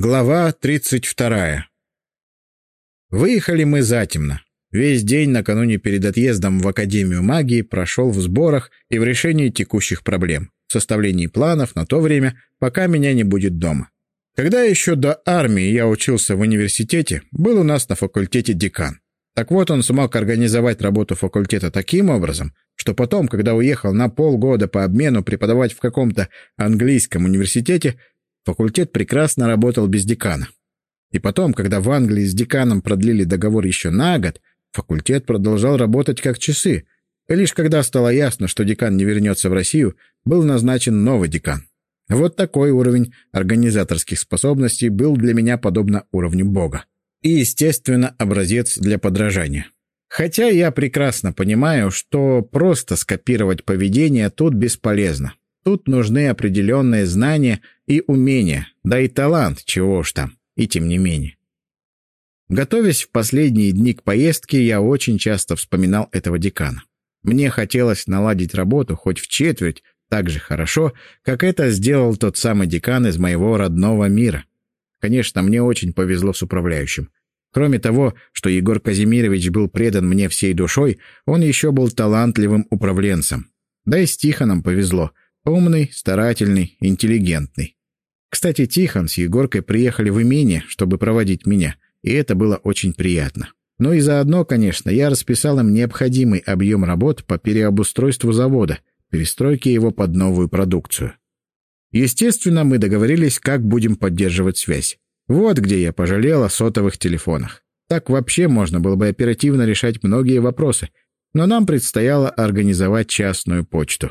Глава 32. Выехали мы затемно. Весь день накануне перед отъездом в Академию магии прошел в сборах и в решении текущих проблем, в составлении планов на то время, пока меня не будет дома. Когда еще до армии я учился в университете, был у нас на факультете декан. Так вот, он смог организовать работу факультета таким образом, что потом, когда уехал на полгода по обмену преподавать в каком-то английском университете, Факультет прекрасно работал без декана. И потом, когда в Англии с деканом продлили договор еще на год, факультет продолжал работать как часы. И лишь когда стало ясно, что декан не вернется в Россию, был назначен новый декан. Вот такой уровень организаторских способностей был для меня подобно уровню Бога. И, естественно, образец для подражания. Хотя я прекрасно понимаю, что просто скопировать поведение тут бесполезно. Тут нужны определенные знания и умения, да и талант, чего уж там, и тем не менее. Готовясь в последние дни к поездке, я очень часто вспоминал этого декана. Мне хотелось наладить работу хоть в четверть так же хорошо, как это сделал тот самый декан из моего родного мира. Конечно, мне очень повезло с управляющим. Кроме того, что Егор Казимирович был предан мне всей душой, он еще был талантливым управленцем. Да и с Тихоном повезло — Умный, старательный, интеллигентный. Кстати, Тихон с Егоркой приехали в имение, чтобы проводить меня, и это было очень приятно. Ну и заодно, конечно, я расписал им необходимый объем работ по переобустройству завода, перестройке его под новую продукцию. Естественно, мы договорились, как будем поддерживать связь. Вот где я пожалел о сотовых телефонах. Так вообще можно было бы оперативно решать многие вопросы, но нам предстояло организовать частную почту.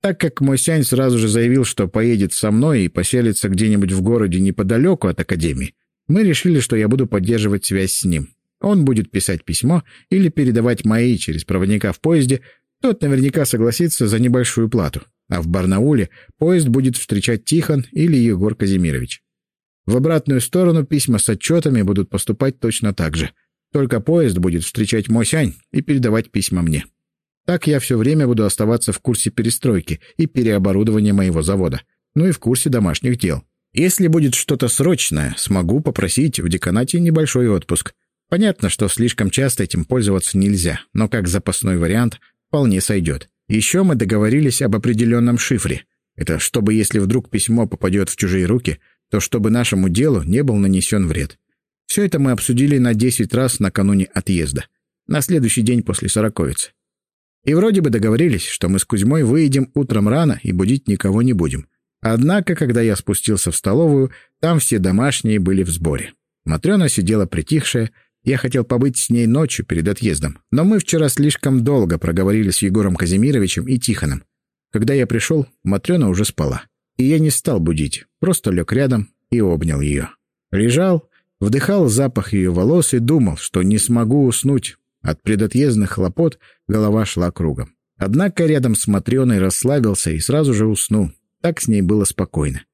Так как Мосянь сразу же заявил, что поедет со мной и поселится где-нибудь в городе неподалеку от Академии, мы решили, что я буду поддерживать связь с ним. Он будет писать письмо или передавать мои через проводника в поезде, тот наверняка согласится за небольшую плату. А в Барнауле поезд будет встречать Тихон или Егор Казимирович. В обратную сторону письма с отчетами будут поступать точно так же. Только поезд будет встречать Мосянь и передавать письма мне. Так я все время буду оставаться в курсе перестройки и переоборудования моего завода, ну и в курсе домашних дел. Если будет что-то срочное, смогу попросить в деканате небольшой отпуск. Понятно, что слишком часто этим пользоваться нельзя, но как запасной вариант вполне сойдет. Еще мы договорились об определенном шифре. Это чтобы, если вдруг письмо попадет в чужие руки, то чтобы нашему делу не был нанесен вред. Все это мы обсудили на 10 раз накануне отъезда. На следующий день после сороковицы. И вроде бы договорились, что мы с Кузьмой выйдем утром рано и будить никого не будем. Однако, когда я спустился в столовую, там все домашние были в сборе. Матрена сидела притихшая, я хотел побыть с ней ночью перед отъездом, но мы вчера слишком долго проговорили с Егором Казимировичем и Тихоном. Когда я пришел, Матрена уже спала. И я не стал будить, просто лег рядом и обнял ее. Лежал, вдыхал запах ее волос и думал, что не смогу уснуть, от предотъездных хлопот голова шла кругом. Однако рядом с Матрёной расслабился и сразу же уснул. Так с ней было спокойно.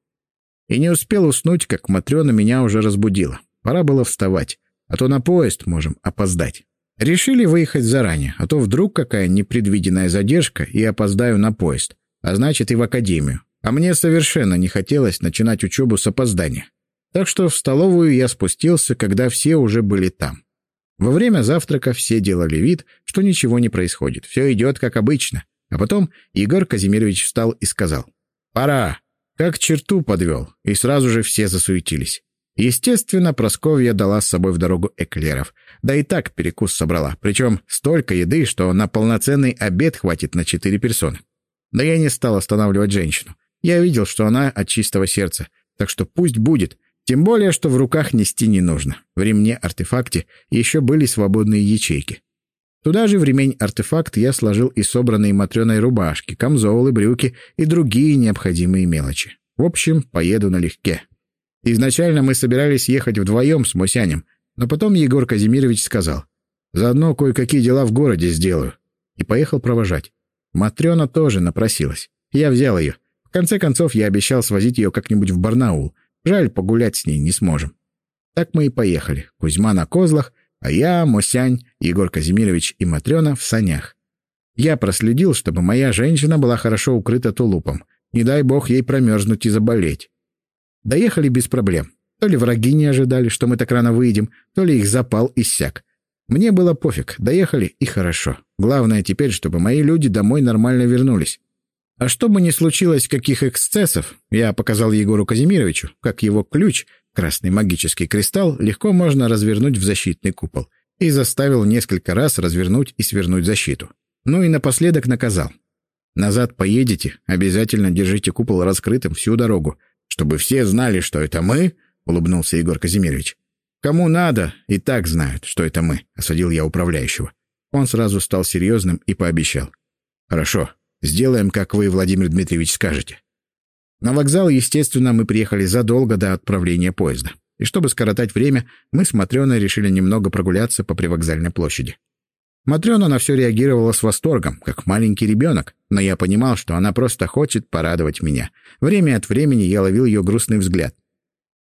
И не успел уснуть, как Матрёна меня уже разбудила. Пора было вставать, а то на поезд можем опоздать. Решили выехать заранее, а то вдруг какая непредвиденная задержка и опоздаю на поезд, а значит и в академию. А мне совершенно не хотелось начинать учебу с опоздания. Так что в столовую я спустился, когда все уже были там. Во время завтрака все делали вид, что ничего не происходит, все идет как обычно. А потом Егор Казимирович встал и сказал «Пора!» Как черту подвел, и сразу же все засуетились. Естественно, Просковья дала с собой в дорогу эклеров. Да и так перекус собрала, причем столько еды, что на полноценный обед хватит на четыре персоны. Да я не стал останавливать женщину. Я видел, что она от чистого сердца, так что пусть будет, тем более, что в руках нести не нужно. В ремне-артефакте еще были свободные ячейки. Туда же в ремень-артефакт я сложил и собранные матреной рубашки, камзолы, брюки и другие необходимые мелочи. В общем, поеду налегке. Изначально мы собирались ехать вдвоем с Мусянем, но потом Егор Казимирович сказал, «Заодно кое-какие дела в городе сделаю». И поехал провожать. Матрена тоже напросилась. Я взял ее. В конце концов, я обещал свозить ее как-нибудь в Барнаул — Жаль, погулять с ней не сможем. Так мы и поехали. Кузьма на козлах, а я, Мосянь, Егор Казимирович и Матрена в санях. Я проследил, чтобы моя женщина была хорошо укрыта тулупом. Не дай бог ей промерзнуть и заболеть. Доехали без проблем. То ли враги не ожидали, что мы так рано выйдем, то ли их запал иссяк. Мне было пофиг, доехали и хорошо. Главное теперь, чтобы мои люди домой нормально вернулись. А чтобы не случилось каких эксцессов, я показал Егору Казимировичу, как его ключ, красный магический кристалл, легко можно развернуть в защитный купол, и заставил несколько раз развернуть и свернуть защиту. Ну и напоследок наказал. Назад поедете, обязательно держите купол раскрытым всю дорогу, чтобы все знали, что это мы, — улыбнулся Егор Казимирович. «Кому надо, и так знают, что это мы», — осадил я управляющего. Он сразу стал серьезным и пообещал. «Хорошо, сделаем, как вы, Владимир Дмитриевич, скажете». На вокзал, естественно, мы приехали задолго до отправления поезда. И чтобы скоротать время, мы с Матрёной решили немного прогуляться по привокзальной площади. Матрёна на все реагировала с восторгом, как маленький ребенок, но я понимал, что она просто хочет порадовать меня. Время от времени я ловил ее грустный взгляд.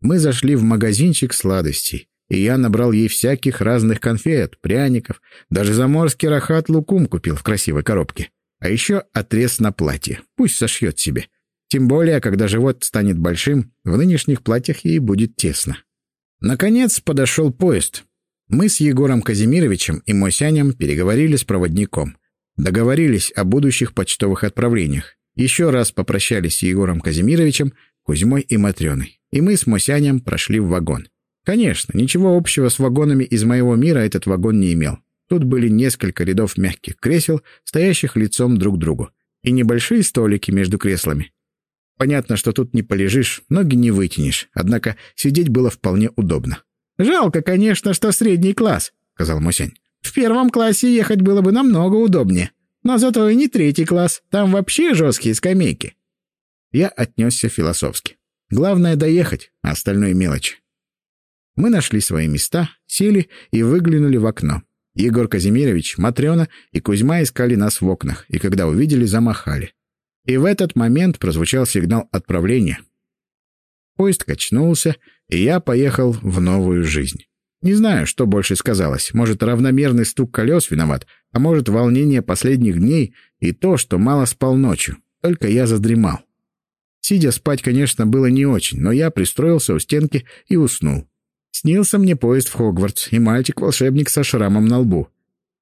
Мы зашли в магазинчик сладостей, и я набрал ей всяких разных конфет, пряников, даже заморский рахат лукум купил в красивой коробке. А еще отрез на платье, пусть сошьет себе. Тем более, когда живот станет большим, в нынешних платьях ей будет тесно. Наконец подошел поезд. Мы с Егором Казимировичем и Мосянем переговорили с проводником. Договорились о будущих почтовых отправлениях. Еще раз попрощались с Егором Казимировичем, Кузьмой и Матрёной и мы с Мосянем прошли в вагон. Конечно, ничего общего с вагонами из моего мира этот вагон не имел. Тут были несколько рядов мягких кресел, стоящих лицом друг к другу, и небольшие столики между креслами. Понятно, что тут не полежишь, ноги не вытянешь, однако сидеть было вполне удобно. «Жалко, конечно, что средний класс», — сказал Мусянь. «В первом классе ехать было бы намного удобнее. Но зато и не третий класс, там вообще жесткие скамейки». Я отнесся философски. Главное — доехать, а остальное — мелочь. Мы нашли свои места, сели и выглянули в окно. Егор Казимирович, Матрена и Кузьма искали нас в окнах, и когда увидели, замахали. И в этот момент прозвучал сигнал отправления. Поезд качнулся, и я поехал в новую жизнь. Не знаю, что больше сказалось. Может, равномерный стук колес виноват, а может, волнение последних дней и то, что мало спал ночью. Только я задремал. Сидя спать, конечно, было не очень, но я пристроился у стенки и уснул. Снился мне поезд в Хогвартс и мальчик-волшебник со шрамом на лбу.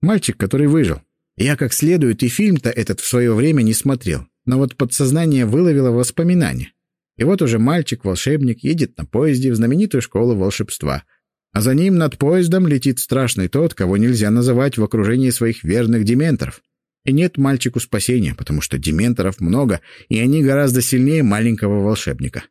Мальчик, который выжил. Я как следует и фильм-то этот в свое время не смотрел, но вот подсознание выловило воспоминания. И вот уже мальчик-волшебник едет на поезде в знаменитую школу волшебства. А за ним над поездом летит страшный тот, кого нельзя называть в окружении своих верных дементоров. И нет мальчику спасения, потому что дементоров много, и они гораздо сильнее маленького волшебника.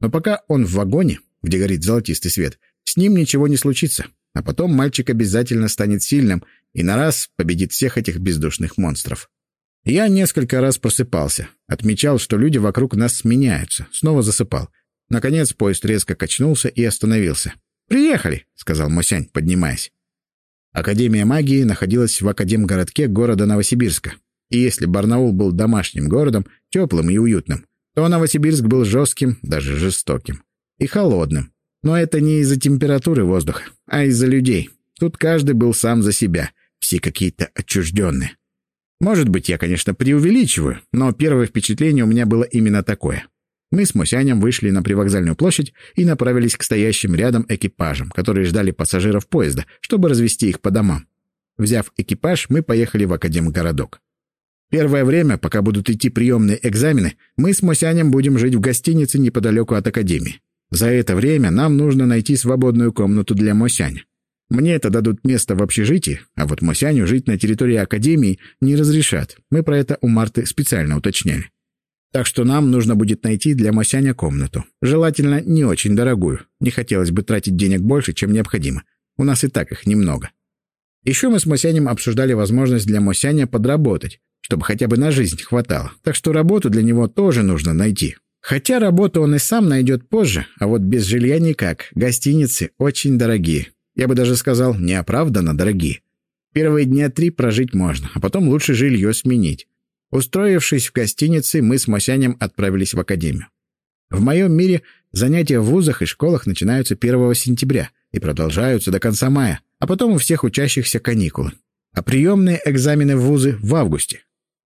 Но пока он в вагоне, где горит золотистый свет, с ним ничего не случится. А потом мальчик обязательно станет сильным и на раз победит всех этих бездушных монстров. Я несколько раз просыпался, отмечал, что люди вокруг нас сменяются, снова засыпал. Наконец поезд резко качнулся и остановился. «Приехали», — сказал Мосянь, поднимаясь. Академия магии находилась в Академгородке города Новосибирска. И если Барнаул был домашним городом, теплым и уютным, то Новосибирск был жестким, даже жестоким. И холодным. Но это не из-за температуры воздуха, а из-за людей. Тут каждый был сам за себя, все какие-то отчужденные. Может быть, я, конечно, преувеличиваю, но первое впечатление у меня было именно такое. Мы с Мусянем вышли на привокзальную площадь и направились к стоящим рядом экипажам, которые ждали пассажиров поезда, чтобы развести их по домам. Взяв экипаж, мы поехали в Академгородок. Первое время, пока будут идти приемные экзамены, мы с Мосянем будем жить в гостинице неподалеку от Академии. За это время нам нужно найти свободную комнату для Мосяня. Мне это дадут место в общежитии, а вот Мосяню жить на территории Академии не разрешат. Мы про это у Марты специально уточняли. Так что нам нужно будет найти для Мосяня комнату. Желательно не очень дорогую. Не хотелось бы тратить денег больше, чем необходимо. У нас и так их немного. Еще мы с Мосянем обсуждали возможность для Мосяня подработать, чтобы хотя бы на жизнь хватало. Так что работу для него тоже нужно найти. Хотя работу он и сам найдет позже, а вот без жилья никак. Гостиницы очень дорогие. Я бы даже сказал, неоправданно дорогие. Первые дня три прожить можно, а потом лучше жилье сменить. Устроившись в гостинице, мы с Мосянем отправились в академию. В моем мире занятия в вузах и школах начинаются 1 сентября и продолжаются до конца мая, а потом у всех учащихся каникулы. А приемные экзамены в вузы в августе.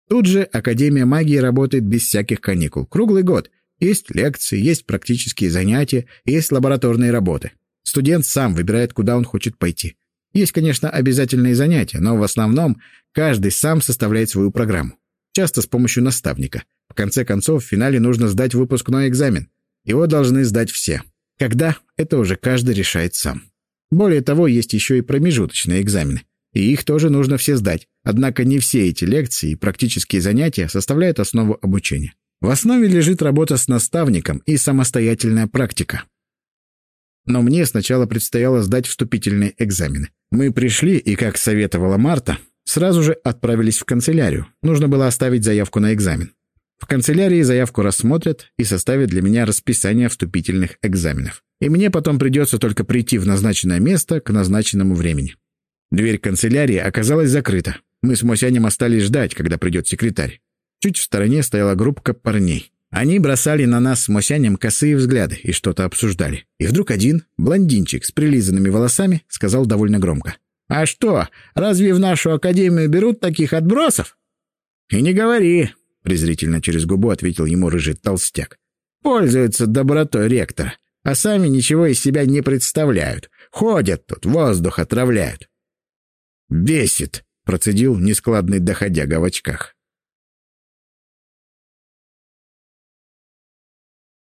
Тут же Академия магии работает без всяких каникул, круглый год, Есть лекции, есть практические занятия, есть лабораторные работы. Студент сам выбирает, куда он хочет пойти. Есть, конечно, обязательные занятия, но в основном каждый сам составляет свою программу. Часто с помощью наставника. В конце концов, в финале нужно сдать выпускной экзамен. Его должны сдать все. Когда? Это уже каждый решает сам. Более того, есть еще и промежуточные экзамены. И их тоже нужно все сдать. Однако не все эти лекции и практические занятия составляют основу обучения. В основе лежит работа с наставником и самостоятельная практика. Но мне сначала предстояло сдать вступительные экзамены. Мы пришли, и, как советовала Марта, сразу же отправились в канцелярию. Нужно было оставить заявку на экзамен. В канцелярии заявку рассмотрят и составят для меня расписание вступительных экзаменов. И мне потом придется только прийти в назначенное место к назначенному времени. Дверь канцелярии оказалась закрыта. Мы с Мосянем остались ждать, когда придет секретарь. Чуть в стороне стояла группка парней. Они бросали на нас с Мосянем косые взгляды и что-то обсуждали. И вдруг один, блондинчик с прилизанными волосами, сказал довольно громко. «А что, разве в нашу академию берут таких отбросов?» «И не говори», презрительно через губу ответил ему рыжий толстяк. Пользуются добротой ректора, а сами ничего из себя не представляют. Ходят тут, воздух отравляют. Бесит, процедил нескладный доходяга в очках.